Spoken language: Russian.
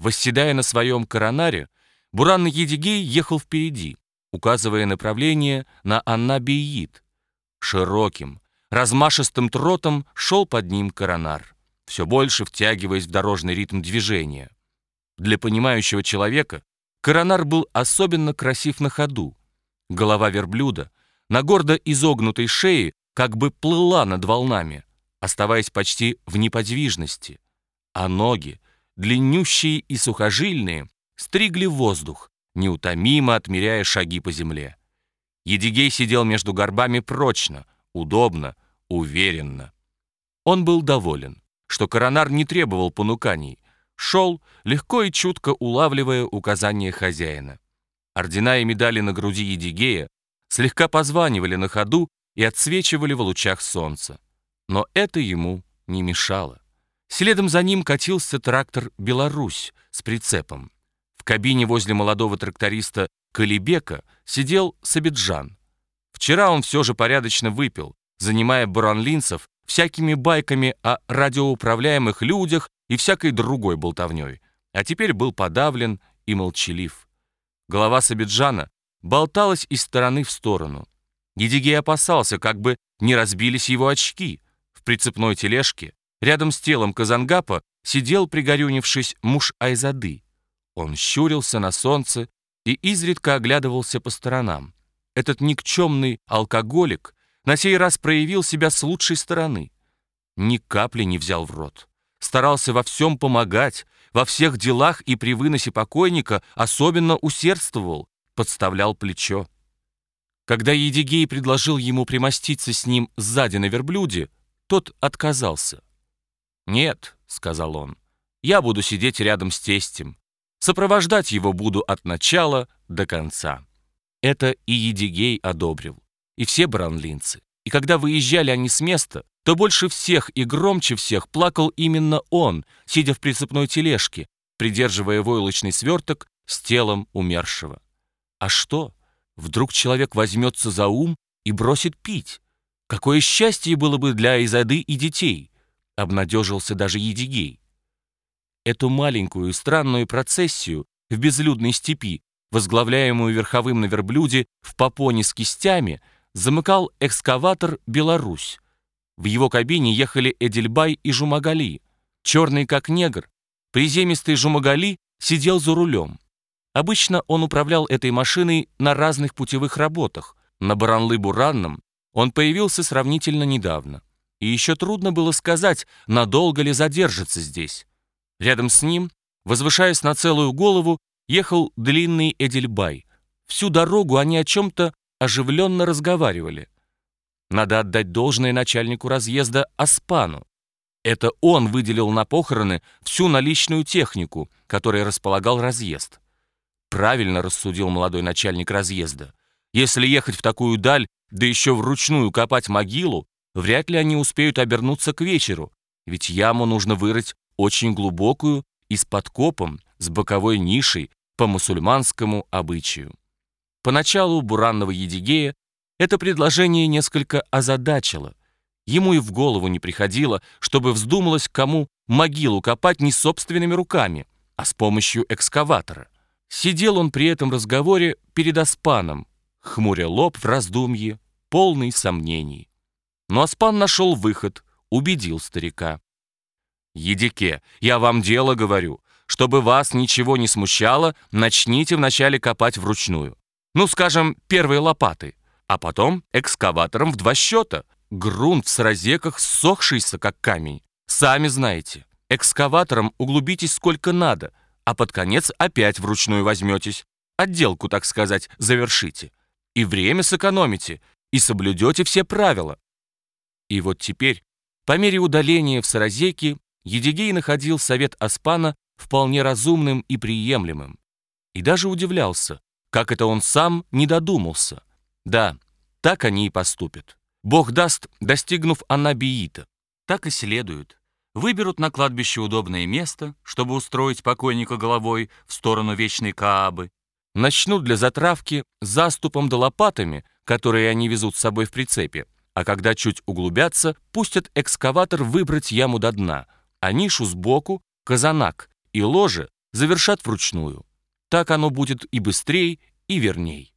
Восседая на своем коронаре, Буран Едигей ехал впереди, указывая направление на Аннабиит. Широким, размашистым тротом шел под ним коронар, все больше втягиваясь в дорожный ритм движения. Для понимающего человека коронар был особенно красив на ходу. Голова верблюда на гордо изогнутой шее как бы плыла над волнами, оставаясь почти в неподвижности, а ноги, длиннющие и сухожильные, стригли воздух, неутомимо отмеряя шаги по земле. Едигей сидел между горбами прочно, удобно, уверенно. Он был доволен, что коронар не требовал понуканий, шел, легко и чутко улавливая указания хозяина. Ордена и медали на груди Едигея слегка позванивали на ходу и отсвечивали в лучах солнца. Но это ему не мешало. Следом за ним катился трактор «Беларусь» с прицепом. В кабине возле молодого тракториста Калибека сидел Сабиджан. Вчера он все же порядочно выпил, занимая буранлинцев всякими байками о радиоуправляемых людях и всякой другой болтовней, а теперь был подавлен и молчалив. Голова Сабиджана болталась из стороны в сторону. Едигей опасался, как бы не разбились его очки. В прицепной тележке, рядом с телом Казангапа, сидел, пригорюнившись, муж Айзады. Он щурился на солнце и изредка оглядывался по сторонам. Этот никчемный алкоголик на сей раз проявил себя с лучшей стороны. Ни капли не взял в рот. Старался во всем помогать, во всех делах и при выносе покойника особенно усердствовал, подставлял плечо. Когда Едигей предложил ему примоститься с ним сзади на верблюде, тот отказался. «Нет», — сказал он, — «я буду сидеть рядом с тестем. Сопровождать его буду от начала до конца». Это и Едигей одобрил, и все бранлинцы. И когда выезжали они с места, то больше всех и громче всех плакал именно он, сидя в прицепной тележке, придерживая войлочный сверток с телом умершего. А что? Вдруг человек возьмется за ум и бросит пить? Какое счастье было бы для Изады и детей! Обнадежился даже Едигей. Эту маленькую странную процессию в безлюдной степи, возглавляемую верховым на верблюде в попоне с кистями, замыкал экскаватор «Беларусь». В его кабине ехали Эдельбай и Жумагали. Черный как негр, приземистый Жумагали сидел за рулем. Обычно он управлял этой машиной на разных путевых работах. На Баранлы-Буранном он появился сравнительно недавно. И еще трудно было сказать, надолго ли задержится здесь. Рядом с ним, возвышаясь на целую голову, ехал длинный Эдельбай. Всю дорогу они о чем-то оживленно разговаривали. Надо отдать должное начальнику разъезда Аспану. Это он выделил на похороны всю наличную технику, которой располагал разъезд. Правильно рассудил молодой начальник разъезда. Если ехать в такую даль, да еще вручную копать могилу, вряд ли они успеют обернуться к вечеру, ведь яму нужно вырыть очень глубокую и с подкопом, с боковой нишей, по мусульманскому обычаю. Поначалу Буранного Едигея это предложение несколько озадачило. Ему и в голову не приходило, чтобы вздумалось кому могилу копать не собственными руками, а с помощью экскаватора. Сидел он при этом разговоре перед Аспаном, хмуря лоб в раздумье, полный сомнений. Но Аспан нашел выход, убедил старика. «Едике, я вам дело говорю. Чтобы вас ничего не смущало, начните вначале копать вручную. Ну, скажем, первые лопаты, а потом экскаватором в два счета. Грунт в сразеках ссохшийся, как камень. Сами знаете, экскаватором углубитесь сколько надо, а под конец опять вручную возьметесь. Отделку, так сказать, завершите. И время сэкономите, и соблюдете все правила. И вот теперь, по мере удаления в Саразеки, Едигей находил совет Аспана вполне разумным и приемлемым. И даже удивлялся, как это он сам не додумался. Да, так они и поступят. Бог даст, достигнув Анабиита. Так и следует выберут на кладбище удобное место, чтобы устроить покойника головой в сторону вечной Каабы, начнут для затравки заступом да лопатами, которые они везут с собой в прицепе, а когда чуть углубятся, пустят экскаватор выбрать яму до дна, а нишу сбоку, казанак и ложе завершат вручную. Так оно будет и быстрей, и верней.